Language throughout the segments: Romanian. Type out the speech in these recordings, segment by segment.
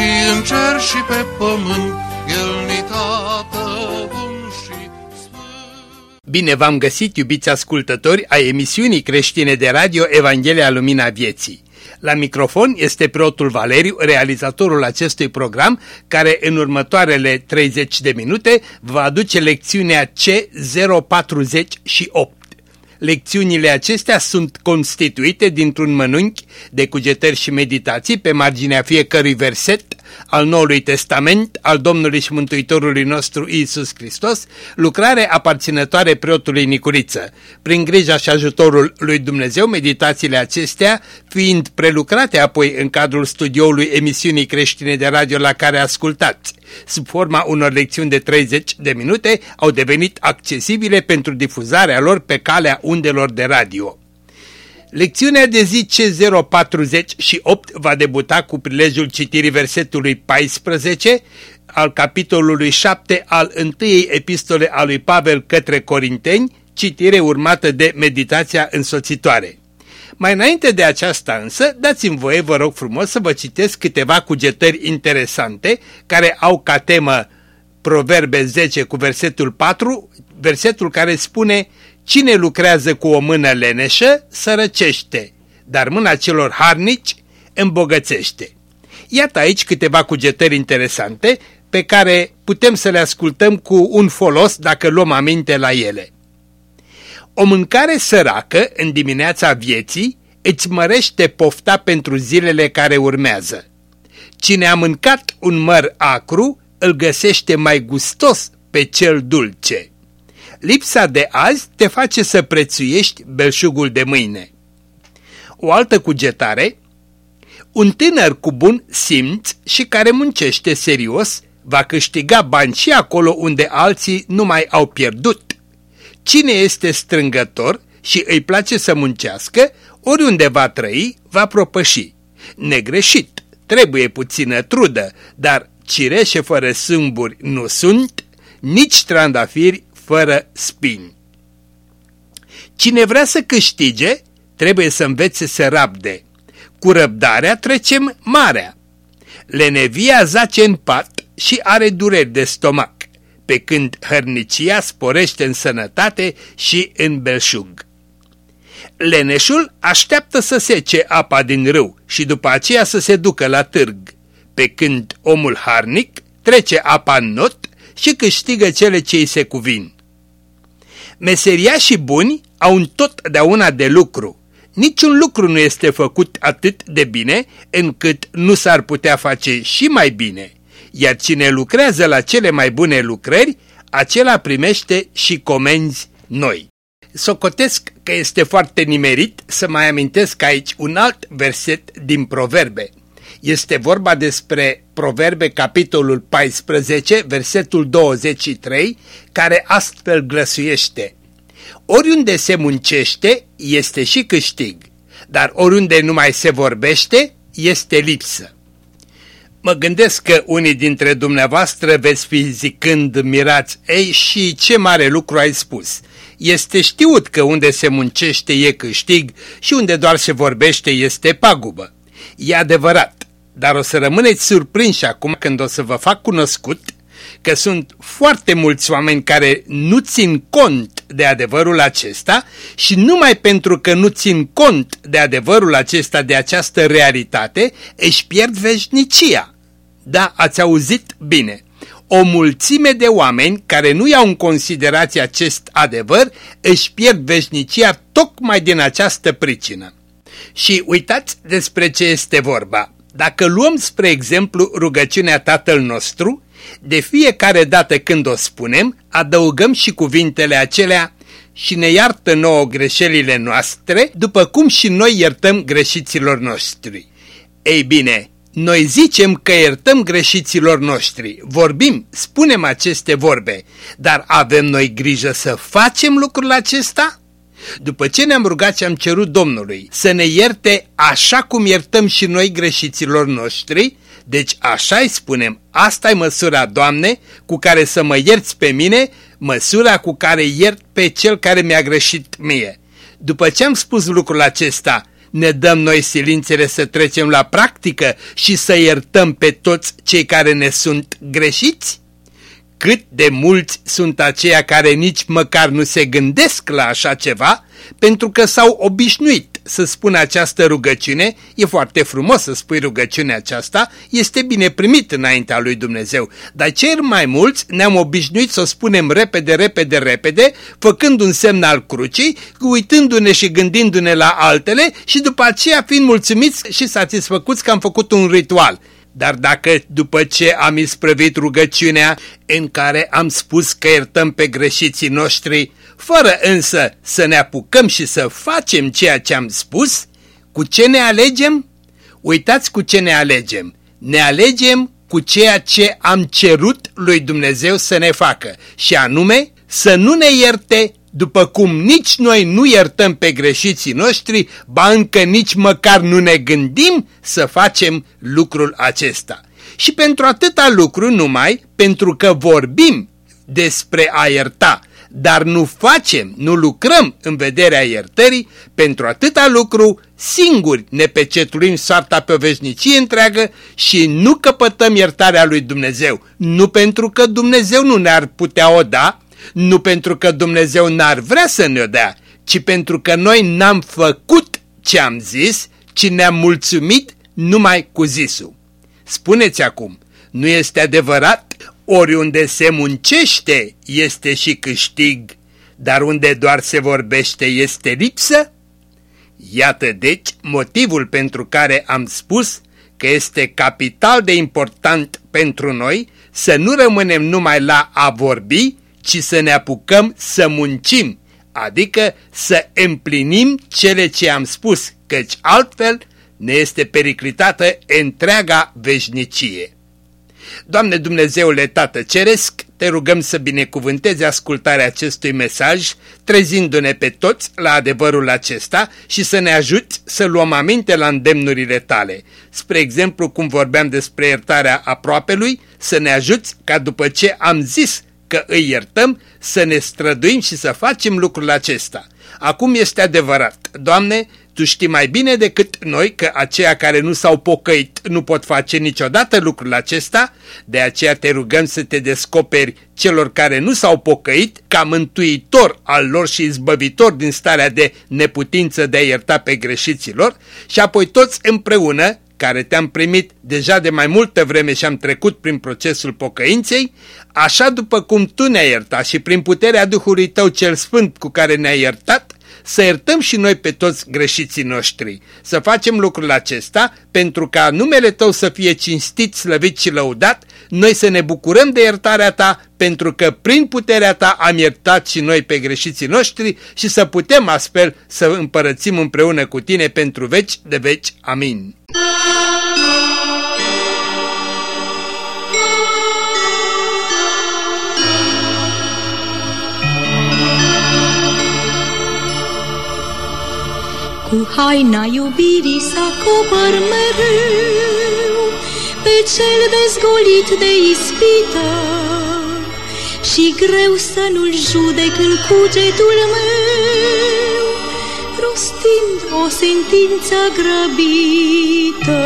și în cer și pe pământ, El ni tată bun și sfânt. Bine v-am găsit, iubiți ascultători, a emisiunii creștine de radio Evanghelia Lumina Vieții. La microfon este preotul Valeriu, realizatorul acestui program, care în următoarele 30 de minute va aduce lecțiunea C048. Lecțiunile acestea sunt constituite dintr-un mănânchi de cugetări și meditații pe marginea fiecărui verset al Noului Testament al Domnului și Mântuitorului nostru Iisus Hristos, lucrare aparținătoare preotului Nicuriță. Prin grija și ajutorul lui Dumnezeu, meditațiile acestea, fiind prelucrate apoi în cadrul studioului emisiunii creștine de radio la care ascultați, sub forma unor lecțiuni de 30 de minute, au devenit accesibile pentru difuzarea lor pe calea undelor de radio. Lecțiunea de zi C048 va debuta cu prilejul citirii versetului 14 al capitolului 7 al întâiei epistole a lui Pavel către Corinteni, citire urmată de meditația însoțitoare. Mai înainte de aceasta însă, dați-mi voie, vă rog frumos, să vă citesc câteva cugetări interesante care au ca temă Proverbe 10 cu versetul 4, versetul care spune Cine lucrează cu o mână leneșă, sărăcește, dar mâna celor harnici îmbogățește. Iată aici câteva cugetări interesante pe care putem să le ascultăm cu un folos dacă luăm aminte la ele. O mâncare săracă în dimineața vieții îți mărește pofta pentru zilele care urmează. Cine a mâncat un măr acru îl găsește mai gustos pe cel dulce. Lipsa de azi te face să prețuiești belșugul de mâine. O altă cugetare, un tânăr cu bun simț și care muncește serios va câștiga bani și acolo unde alții nu mai au pierdut. Cine este strângător și îi place să muncească, oriunde va trăi, va propăși. Negreșit, trebuie puțină trudă, dar cireșe fără sâmburi nu sunt, nici trandafiri fără spini. Cine vrea să câștige, trebuie să învețe să rabde. Cu răbdarea trecem marea. Lenevia zace în pat și are dureri de stomac, pe când hărnicia sporește în sănătate și în belșug. Leneșul așteaptă să sece apa din râu și după aceea să se ducă la târg, pe când omul harnic trece apa în not și câștigă cele ce îi se cuvin. Meseriașii buni au întotdeauna de lucru. Niciun lucru nu este făcut atât de bine încât nu s-ar putea face și mai bine, iar cine lucrează la cele mai bune lucrări, acela primește și comenzi noi. Socotesc că este foarte nimerit să mai amintesc aici un alt verset din Proverbe. Este vorba despre Proverbe, capitolul 14, versetul 23, care astfel glăsuiește. Oriunde se muncește, este și câștig, dar oriunde nu mai se vorbește, este lipsă. Mă gândesc că unii dintre dumneavoastră veți fi zicând mirați, ei și ce mare lucru ai spus. Este știut că unde se muncește e câștig și unde doar se vorbește este pagubă. E adevărat, dar o să rămâneți surprinși acum când o să vă fac cunoscut că sunt foarte mulți oameni care nu țin cont de adevărul acesta și numai pentru că nu țin cont de adevărul acesta, de această realitate, își pierd veșnicia. Da, ați auzit bine. O mulțime de oameni care nu iau în considerație acest adevăr își pierd veșnicia tocmai din această pricină. Și uitați despre ce este vorba. Dacă luăm spre exemplu rugăciunea Tatăl nostru, de fiecare dată când o spunem, adăugăm și cuvintele acelea și ne iartă nouă greșelile noastre, după cum și noi iertăm greșiților noștri. Ei bine, Noi zicem că iertăm greșiților noștri, vorbim, spunem aceste vorbe, dar avem noi grijă să facem lucrul acesta? După ce ne-am rugat și am cerut Domnului să ne ierte așa cum iertăm și noi greșiților noștri, deci așa îi spunem, asta e măsura, Doamne, cu care să mă ierți pe mine, măsura cu care iert pe cel care mi-a greșit mie. După ce am spus lucrul acesta, ne dăm noi silințele să trecem la practică și să iertăm pe toți cei care ne sunt greșiți? Cât de mulți sunt aceia care nici măcar nu se gândesc la așa ceva, pentru că s-au obișnuit să spună această rugăciune, e foarte frumos să spui rugăciunea aceasta, este bine primit înaintea lui Dumnezeu, dar cei mai mulți ne-am obișnuit să o spunem repede, repede, repede, făcând un semn al crucii, uitându-ne și gândindu-ne la altele și după aceea fiind mulțumiți și satisfăcuți că am făcut un ritual. Dar dacă după ce am isprăvit rugăciunea în care am spus că iertăm pe greșiții noștri, fără însă să ne apucăm și să facem ceea ce am spus, cu ce ne alegem? Uitați cu ce ne alegem. Ne alegem cu ceea ce am cerut lui Dumnezeu să ne facă și anume să nu ne ierte după cum nici noi nu iertăm pe greșiții noștri, ba încă nici măcar nu ne gândim să facem lucrul acesta. Și pentru atâta lucru numai, pentru că vorbim despre a ierta, dar nu facem, nu lucrăm în vederea iertării, pentru atâta lucru singuri ne pecetuim soarta pe o veșnicie întreagă și nu căpătăm iertarea lui Dumnezeu, nu pentru că Dumnezeu nu ne-ar putea o da, nu pentru că Dumnezeu n-ar vrea să ne-o dea, ci pentru că noi n-am făcut ce am zis, ci ne-am mulțumit numai cu zisul. Spuneți acum, nu este adevărat? Oriunde se muncește este și câștig, dar unde doar se vorbește este lipsă? Iată deci motivul pentru care am spus că este capital de important pentru noi să nu rămânem numai la a vorbi, ci să ne apucăm să muncim, adică să împlinim cele ce am spus, căci altfel ne este periclitată întreaga veșnicie. Doamne Dumnezeule Tată Ceresc, te rugăm să binecuvântezi ascultarea acestui mesaj, trezindu-ne pe toți la adevărul acesta și să ne ajuți să luăm aminte la îndemnurile tale. Spre exemplu, cum vorbeam despre iertarea aproapelui, să ne ajuți ca după ce am zis că îi iertăm, să ne străduim și să facem lucrul acesta. Acum este adevărat, Doamne, Tu știi mai bine decât noi că aceia care nu s-au pocăit nu pot face niciodată lucrul acesta, de aceea te rugăm să te descoperi celor care nu s-au pocăit ca mântuitor al lor și izbăvitor din starea de neputință de a ierta pe greșiților și apoi toți împreună care te-am primit deja de mai multă vreme și am trecut prin procesul pocăinței, așa după cum Tu ne-ai iertat și prin puterea Duhului Tău cel Sfânt cu care ne-ai iertat, să iertăm și noi pe toți greșiții noștri. Să facem lucrul acesta pentru ca numele Tău să fie cinstit, slăvit și lăudat, noi să ne bucurăm de iertarea Ta pentru că prin puterea Ta am iertat și noi pe greșiții noștri și să putem astfel să împărățim împreună cu Tine pentru veci de veci. Amin. Cu haina iubirii să acopăr mereu Pe cel dezgolit de ispită. Și greu să nu-l judec în cugetul meu Rostind o sentință grăbită.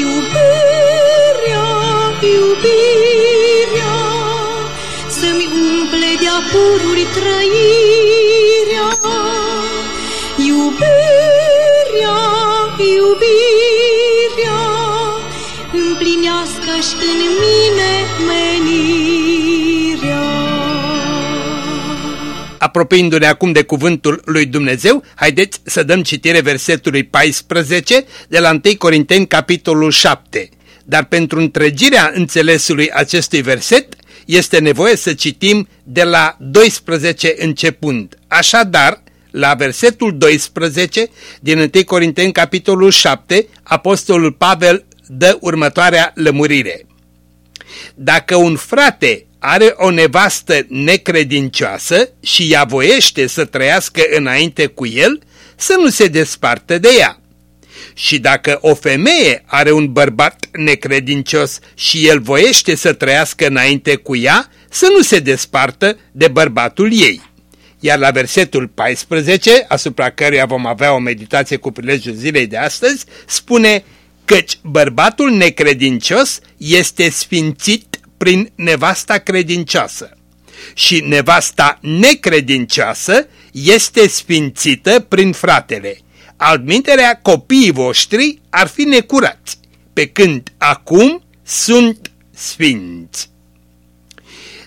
Iubirea, iubirea Să-mi umple de apururi trăirea împlinească-și în mine menirea. Apropiindu-ne acum de cuvântul lui Dumnezeu, haideți să dăm citire versetului 14 de la 1 Corinteni, capitolul 7. Dar pentru întregirea înțelesului acestui verset, este nevoie să citim de la 12 începând. Așadar, la versetul 12 din 1 Corinteni capitolul 7, apostolul Pavel dă următoarea lămurire. Dacă un frate are o nevastă necredincioasă și ea voiește să trăiască înainte cu el, să nu se despartă de ea. Și dacă o femeie are un bărbat necredincios și el voiește să trăiască înainte cu ea, să nu se despartă de bărbatul ei. Iar la versetul 14, asupra căruia vom avea o meditație cu prilejul zilei de astăzi, spune căci bărbatul necredincios este sfințit prin nevasta credincioasă și nevasta necredincioasă este sfințită prin fratele. Altminterea copiii voștri ar fi necurați, pe când acum sunt sfinți.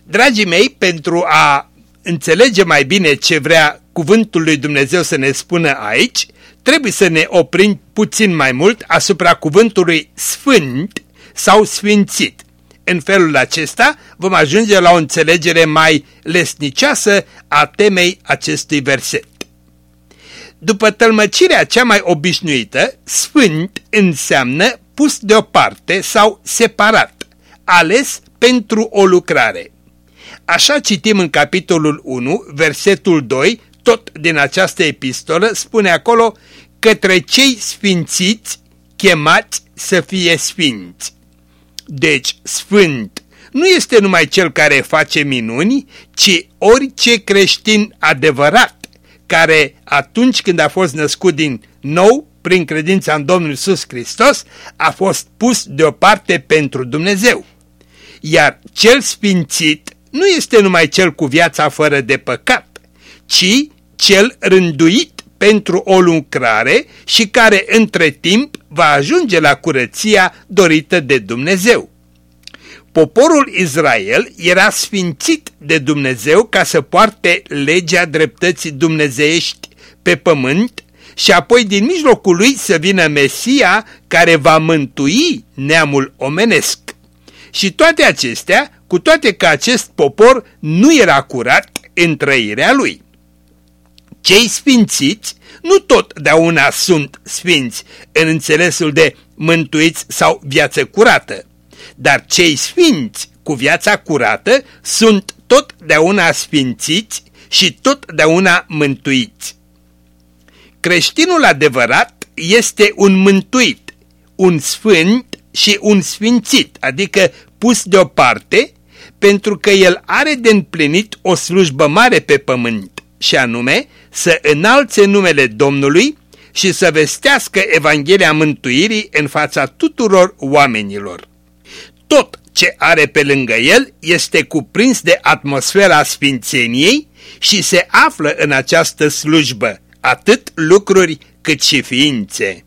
Dragii mei, pentru a înțelege mai bine ce vrea cuvântul lui Dumnezeu să ne spună aici, trebuie să ne oprim puțin mai mult asupra cuvântului sfânt sau sfințit. În felul acesta vom ajunge la o înțelegere mai lesnicioasă a temei acestui verset. După tălmăcirea cea mai obișnuită, sfânt înseamnă pus deoparte sau separat, ales pentru o lucrare. Așa citim în capitolul 1, versetul 2, tot din această epistolă, spune acolo către cei sfințiți chemați să fie sfinți. Deci, sfânt nu este numai cel care face minuni, ci orice creștin adevărat, care atunci când a fost născut din nou, prin credința în Domnul Iisus Hristos, a fost pus deoparte pentru Dumnezeu. Iar cel sfințit nu este numai cel cu viața fără de păcat, ci cel rânduit pentru o lucrare și care între timp va ajunge la curăția dorită de Dumnezeu. Poporul Israel era sfințit de Dumnezeu ca să poarte legea dreptății dumnezeiești pe pământ și apoi din mijlocul lui să vină Mesia care va mântui neamul omenesc. Și toate acestea, cu toate că acest popor nu era curat în trăirea lui. Cei sfințiți nu totdeauna sunt sfinți în înțelesul de mântuiți sau viață curată, dar cei sfinți cu viața curată sunt totdeauna sfințiți și totdeauna mântuiți. Creștinul adevărat este un mântuit, un sfânt și un sfințit, adică pus deoparte, pentru că el are de împlinit o slujbă mare pe pământ, și anume să înalțe numele Domnului și să vestească Evanghelia mântuirii în fața tuturor oamenilor. Tot ce are pe lângă el este cuprins de atmosfera sfințeniei și se află în această slujbă, atât lucruri cât și ființe.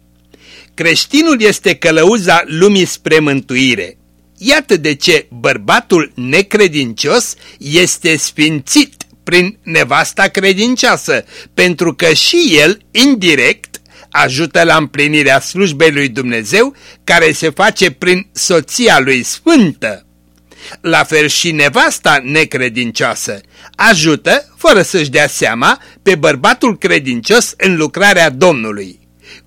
Creștinul este călăuza lumii spre mântuire. Iată de ce bărbatul necredincios este sfințit prin nevasta credincioasă, pentru că și el, indirect, ajută la împlinirea slujbei lui Dumnezeu, care se face prin soția lui sfântă. La fel și nevasta necredincioasă ajută, fără să-și dea seama, pe bărbatul credincios în lucrarea Domnului.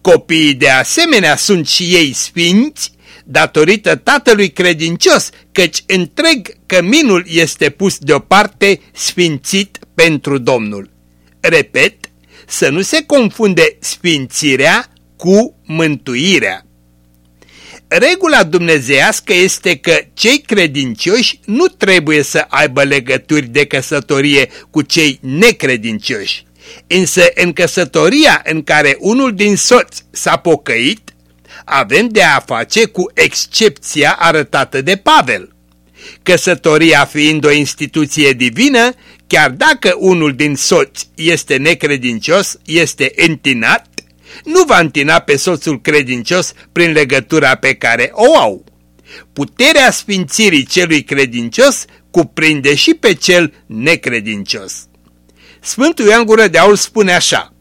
Copiii de asemenea sunt și ei sfinți, datorită tatălui credincios, căci întreg căminul este pus deoparte sfințit pentru Domnul. Repet, să nu se confunde sfințirea cu mântuirea. Regula dumnezeiască este că cei credincioși nu trebuie să aibă legături de căsătorie cu cei necredincioși. Însă în căsătoria în care unul din soți s-a pocăit, avem de a face cu excepția arătată de Pavel. Căsătoria fiind o instituție divină, chiar dacă unul din soți este necredincios, este întinat, nu va întina pe soțul credincios prin legătura pe care o au. Puterea sfințirii celui credincios cuprinde și pe cel necredincios. Sfântul Ioan Gură de Aul spune așa,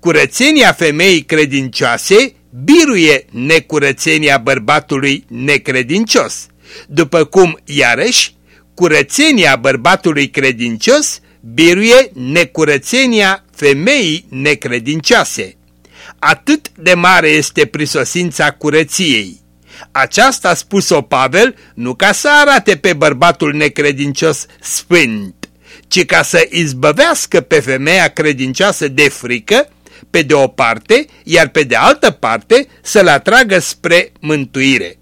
Curățenia femeii credincioase biruie necurățenia bărbatului necredincios, după cum, iarăși, curățenia bărbatului credincios biruie necurățenia femeii necredincioase. Atât de mare este prisosința curăției. Aceasta a spus-o Pavel nu ca să arate pe bărbatul necredincios sfânt, ci ca să izbăvească pe femeia credincioasă de frică, pe de o parte, iar pe de altă parte să-l atragă spre mântuire.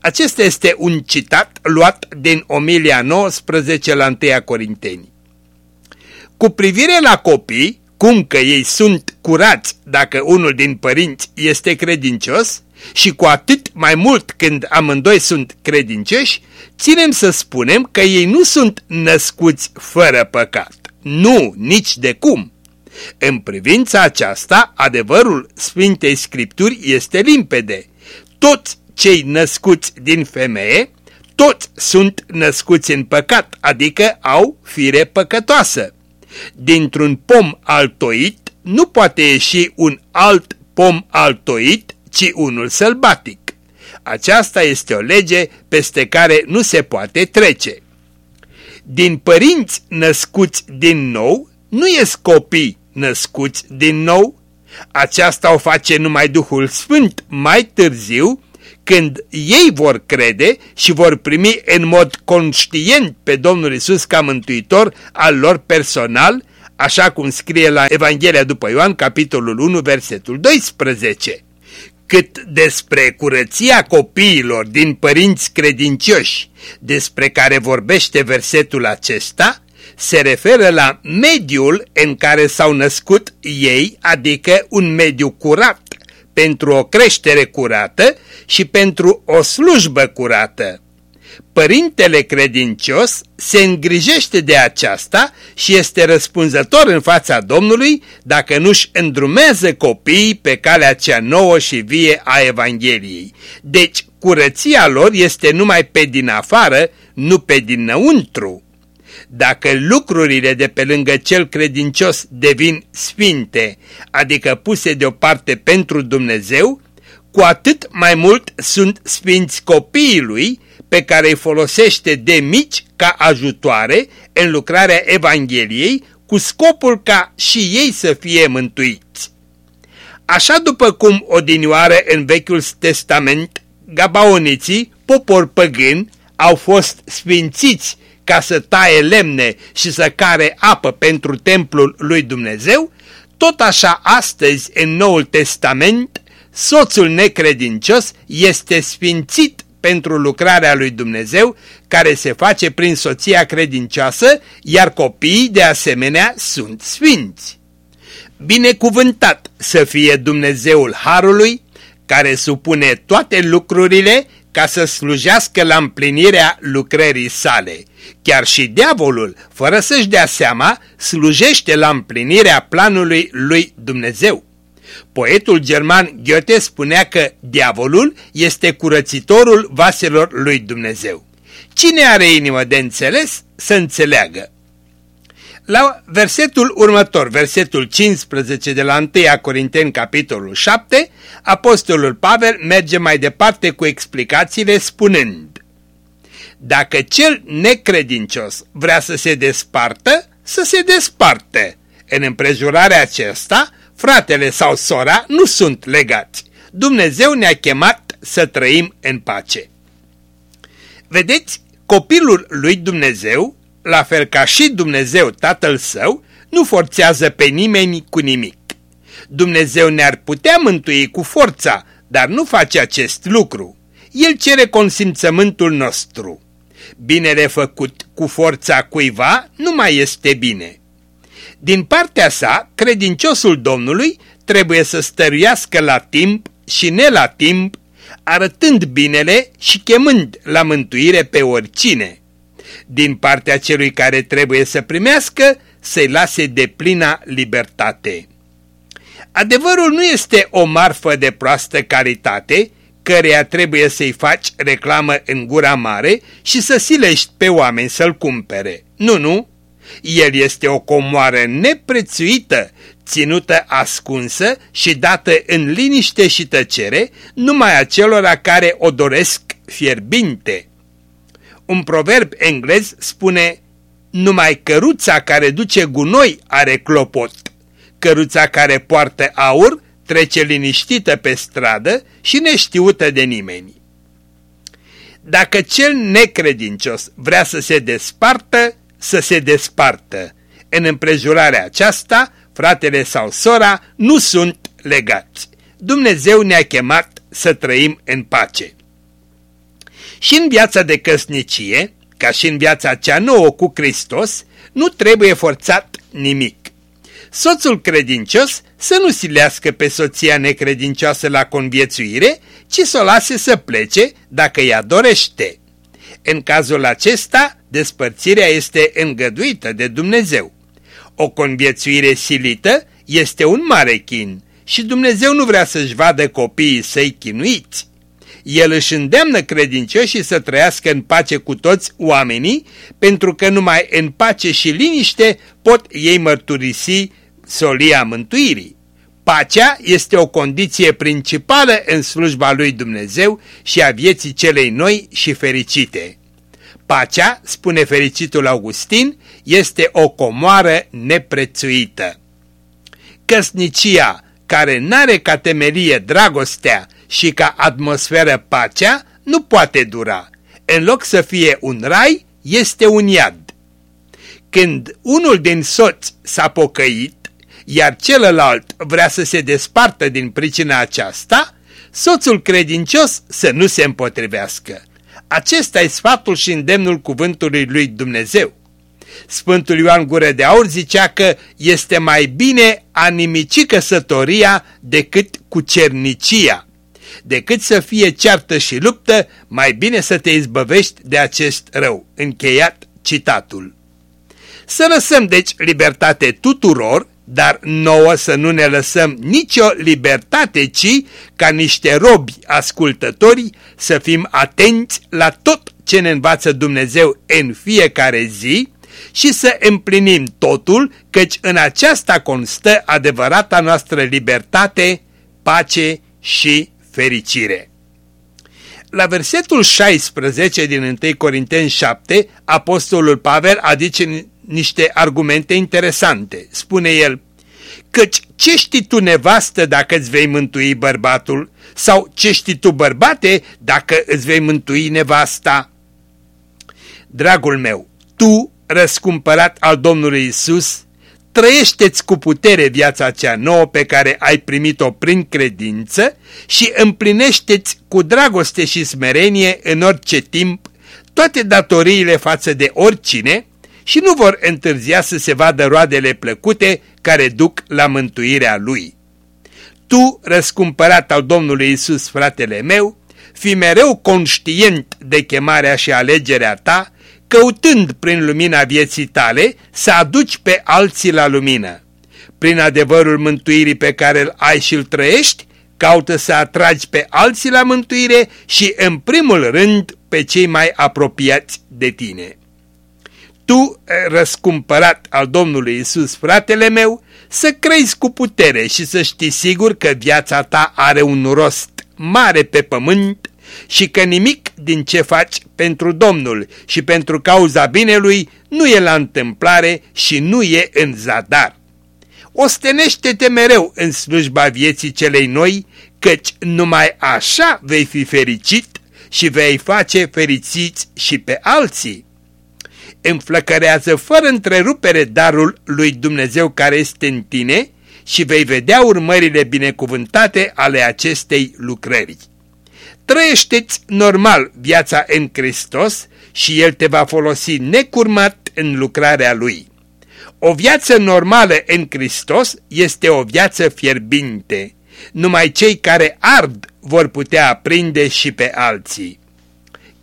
Acesta este un citat luat din Omilia 19 la 1 Corinteni. Cu privire la copii, cum că ei sunt curați dacă unul din părinți este credincios și cu atât mai mult când amândoi sunt credincioși, ținem să spunem că ei nu sunt născuți fără păcat. Nu, nici de cum. În privința aceasta, adevărul Sfintei Scripturi este limpede. Toți cei născuți din femeie, toți sunt născuți în păcat, adică au fire păcătoasă. Dintr-un pom altoit nu poate ieși un alt pom altoit, ci unul sălbatic. Aceasta este o lege peste care nu se poate trece. Din părinți născuți din nou, nu ies copii născuți din nou. Aceasta o face numai Duhul Sfânt mai târziu, când ei vor crede și vor primi în mod conștient pe Domnul Isus ca mântuitor al lor personal, așa cum scrie la Evanghelia după Ioan, capitolul 1, versetul 12. Cât despre curăția copiilor din părinți credincioși, despre care vorbește versetul acesta, se referă la mediul în care s-au născut ei, adică un mediu curat, pentru o creștere curată și pentru o slujbă curată. Părintele credincios se îngrijește de aceasta și este răspunzător în fața Domnului dacă nu-și îndrumează copiii pe calea cea nouă și vie a Evangheliei. Deci curăția lor este numai pe din afară, nu pe dinăuntru. Dacă lucrurile de pe lângă cel credincios devin sfinte, adică puse deoparte pentru Dumnezeu, cu atât mai mult sunt sfinți copiii lui pe care îi folosește de mici ca ajutoare în lucrarea Evangheliei cu scopul ca și ei să fie mântuiți. Așa după cum odinioară în Vechiul Testament, gabaoniții, popor păgân, au fost sfințiți ca să taie lemne și să care apă pentru templul lui Dumnezeu, tot așa astăzi în Noul Testament, soțul necredincios este sfințit pentru lucrarea lui Dumnezeu care se face prin soția credincioasă, iar copiii de asemenea sunt sfinți. Binecuvântat să fie Dumnezeul Harului, care supune toate lucrurile ca să slujească la împlinirea lucrării sale. Chiar și diavolul, fără să-și dea seama, slujește la împlinirea planului lui Dumnezeu. Poetul german Goethe spunea că diavolul este curățitorul vaselor lui Dumnezeu. Cine are inimă de înțeles, să înțeleagă. La versetul următor, versetul 15 de la 1 Corinteni, capitolul 7, apostolul Pavel merge mai departe cu explicațiile spunând Dacă cel necredincios vrea să se despartă, să se desparte. În împrejurarea acesta, fratele sau sora nu sunt legați. Dumnezeu ne-a chemat să trăim în pace. Vedeți, copilul lui Dumnezeu la fel ca și Dumnezeu Tatăl Său, nu forțează pe nimeni cu nimic. Dumnezeu ne-ar putea mântui cu forța, dar nu face acest lucru. El cere consimțământul nostru. Binele făcut cu forța cuiva nu mai este bine. Din partea sa, credinciosul Domnului trebuie să stăruiască la timp și ne la timp, arătând binele și chemând la mântuire pe oricine din partea celui care trebuie să primească, să-i lase de plina libertate. Adevărul nu este o marfă de proastă caritate, căreia trebuie să-i faci reclamă în gura mare și să silești pe oameni să-l cumpere. Nu, nu. El este o comoară neprețuită, ținută ascunsă și dată în liniște și tăcere numai acelora care o doresc fierbinte. Un proverb englez spune Numai căruța care duce gunoi are clopot, căruța care poartă aur trece liniștită pe stradă și neștiută de nimeni. Dacă cel necredincios vrea să se despartă, să se despartă. În împrejurarea aceasta, fratele sau sora nu sunt legați. Dumnezeu ne-a chemat să trăim în pace. Și în viața de căsnicie, ca și în viața cea nouă cu Hristos, nu trebuie forțat nimic. Soțul credincios să nu silească pe soția necredincioasă la conviețuire, ci să o lase să plece dacă ea dorește. În cazul acesta, despărțirea este îngăduită de Dumnezeu. O conviețuire silită este un mare chin și Dumnezeu nu vrea să-și vadă copiii săi chinuiți. El își îndeamnă credincioșii să trăiască în pace cu toți oamenii, pentru că numai în pace și liniște pot ei mărturisi solia mântuirii. Pacea este o condiție principală în slujba lui Dumnezeu și a vieții celei noi și fericite. Pacea, spune fericitul Augustin, este o comoară neprețuită. Căsnicia, care n-are ca temelie dragostea și ca atmosferă pacea, nu poate dura. În loc să fie un rai, este un iad. Când unul din soți s-a pocăit, iar celălalt vrea să se despartă din pricina aceasta, soțul credincios să nu se împotrivească. Acesta e sfatul și îndemnul cuvântului lui Dumnezeu. Sfântul Ioan Gură de Aur zicea că este mai bine a nimici căsătoria decât cu cernicia. Decât să fie ceartă și luptă, mai bine să te izbăvești de acest rău. Încheiat citatul. Să lăsăm deci libertate tuturor, dar nouă să nu ne lăsăm nicio libertate, ci, ca niște robi ascultători, să fim atenți la tot ce ne învață Dumnezeu în fiecare zi și să împlinim totul, căci în aceasta constă adevărata noastră libertate, pace și fericire. La versetul 16 din 1 Corinteni 7, Apostolul Pavel adice niște argumente interesante. Spune el, căci ce știi tu nevastă dacă îți vei mântui bărbatul? Sau ce știi tu bărbate dacă îți vei mântui nevasta? Dragul meu, tu, răscumpărat al Domnului Isus, trăiește-ți cu putere viața cea nouă pe care ai primit-o prin credință și împlinește-ți cu dragoste și smerenie în orice timp toate datoriile față de oricine, și nu vor întârzia să se vadă roadele plăcute care duc la mântuirea lui. Tu, răscumpărat al Domnului Isus, fratele meu, fi mereu conștient de chemarea și alegerea ta, căutând prin lumina vieții tale să aduci pe alții la lumină. Prin adevărul mântuirii pe care îl ai și îl trăiești, caută să atragi pe alții la mântuire și, în primul rând, pe cei mai apropiați de tine tu, eh, răscumpărat al Domnului Isus, fratele meu, să crezi cu putere și să știi sigur că viața ta are un rost mare pe pământ și că nimic din ce faci pentru Domnul și pentru cauza binelui nu e la întâmplare și nu e în zadar. Ostenește-te mereu în slujba vieții celei noi, căci numai așa vei fi fericit și vei face fericiți și pe alții înflăcărează fără întrerupere darul lui Dumnezeu care este în tine și vei vedea urmările binecuvântate ale acestei lucrări. Trăiește-ți normal viața în Hristos și El te va folosi necurmat în lucrarea Lui. O viață normală în Hristos este o viață fierbinte. Numai cei care ard vor putea aprinde și pe alții.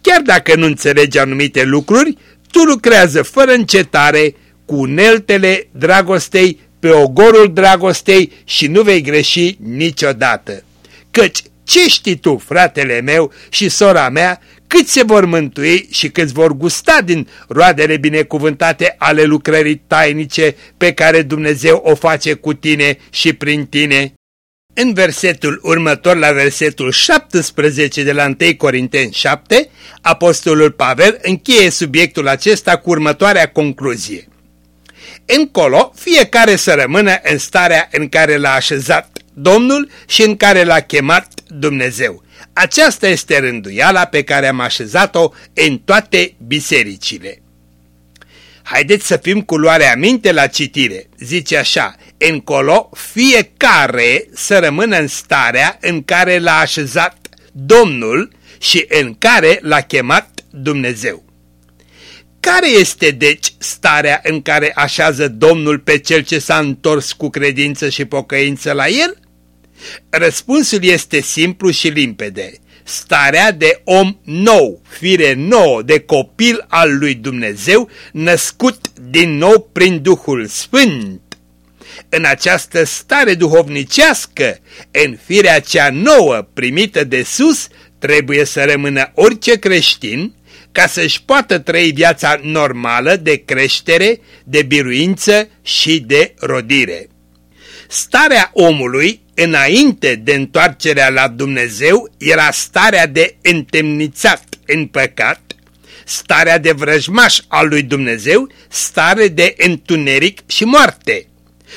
Chiar dacă nu înțelegi anumite lucruri, tu lucrează fără încetare cu uneltele dragostei pe ogorul dragostei și nu vei greși niciodată. Căci ce știi tu, fratele meu și sora mea, cât se vor mântui și câți vor gusta din roadele binecuvântate ale lucrării tainice pe care Dumnezeu o face cu tine și prin tine? În versetul următor, la versetul 17 de la 1 Corinteni 7, Apostolul Pavel încheie subiectul acesta cu următoarea concluzie. încolo fiecare să rămână în starea în care l-a așezat Domnul și în care l-a chemat Dumnezeu. Aceasta este rânduiala pe care am așezat-o în toate bisericile. Haideți să fim cu luarea minte la citire. Zice așa, încolo fiecare să rămână în starea în care l-a așezat Domnul și în care l-a chemat Dumnezeu. Care este deci starea în care așează Domnul pe cel ce s-a întors cu credință și pocăință la el? Răspunsul este simplu și limpede. Starea de om nou, fire nouă, de copil al lui Dumnezeu, născut din nou prin Duhul Sfânt. În această stare duhovnicească, în firea cea nouă primită de sus, trebuie să rămână orice creștin, ca să-și poată trăi viața normală de creștere, de biruință și de rodire. Starea omului, înainte de întoarcerea la Dumnezeu, era starea de întemnițat în păcat, starea de vrăjmaș al lui Dumnezeu, stare de întuneric și moarte.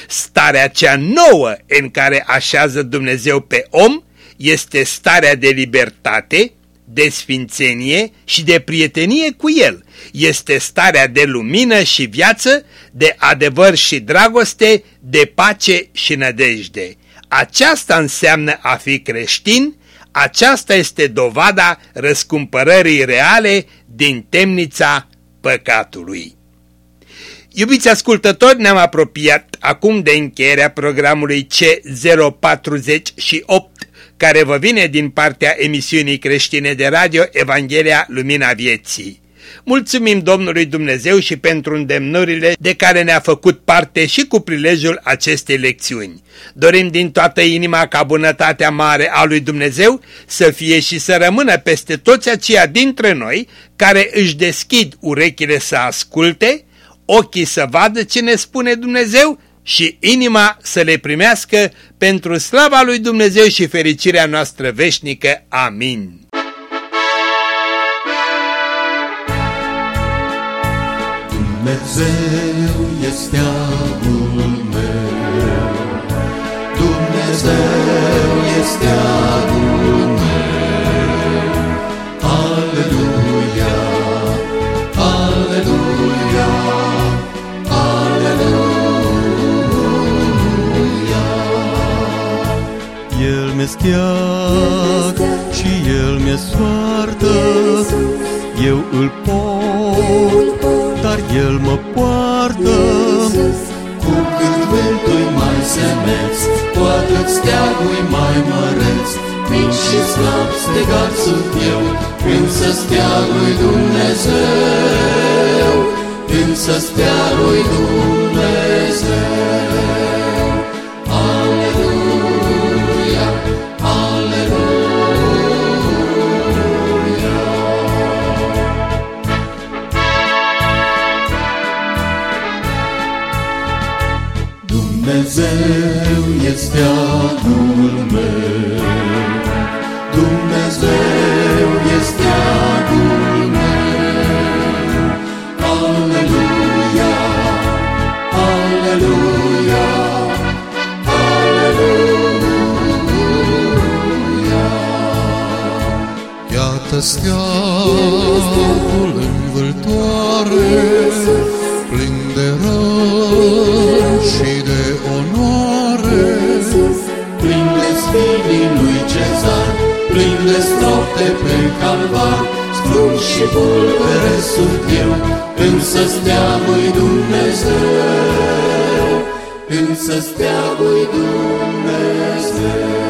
Starea cea nouă în care așează Dumnezeu pe om este starea de libertate, de sfințenie și de prietenie cu El. Este starea de lumină și viață, de adevăr și dragoste, de pace și nădejde. Aceasta înseamnă a fi creștin, aceasta este dovada răscumpărării reale din temnița păcatului. Iubiți ascultători, ne-am apropiat acum de încheierea programului C048 care vă vine din partea emisiunii creștine de radio Evanghelia Lumina Vieții. Mulțumim Domnului Dumnezeu și pentru îndemnurile de care ne-a făcut parte și cu prilejul acestei lecțiuni. Dorim din toată inima ca bunătatea mare a lui Dumnezeu să fie și să rămână peste toți aceia dintre noi care își deschid urechile să asculte, ochii să vadă ce ne spune Dumnezeu și inima să le primească pentru slava lui Dumnezeu și fericirea noastră veșnică. Amin. Dumnezeu este agul meu, Dumnezeu este agul meu, Aleluia, El mi steag și El mi soartă, eu îl pot, dar El mă poartă. Cu cât vântul mai semeț, cu atât steagul mai măreț, Mic și slab stegat sunt eu, însă steagul Dumnezeu, însă steagul Dumnezeu. Dumnezeu este agul meu, Dumnezeu este agul meu. Aleluia, aleluia, aleluia. Iată steagul plin de strope pe calvar, strun și pulbere sunt eu, însă steagul Dumnezeu, însă steagul Dumnezeu.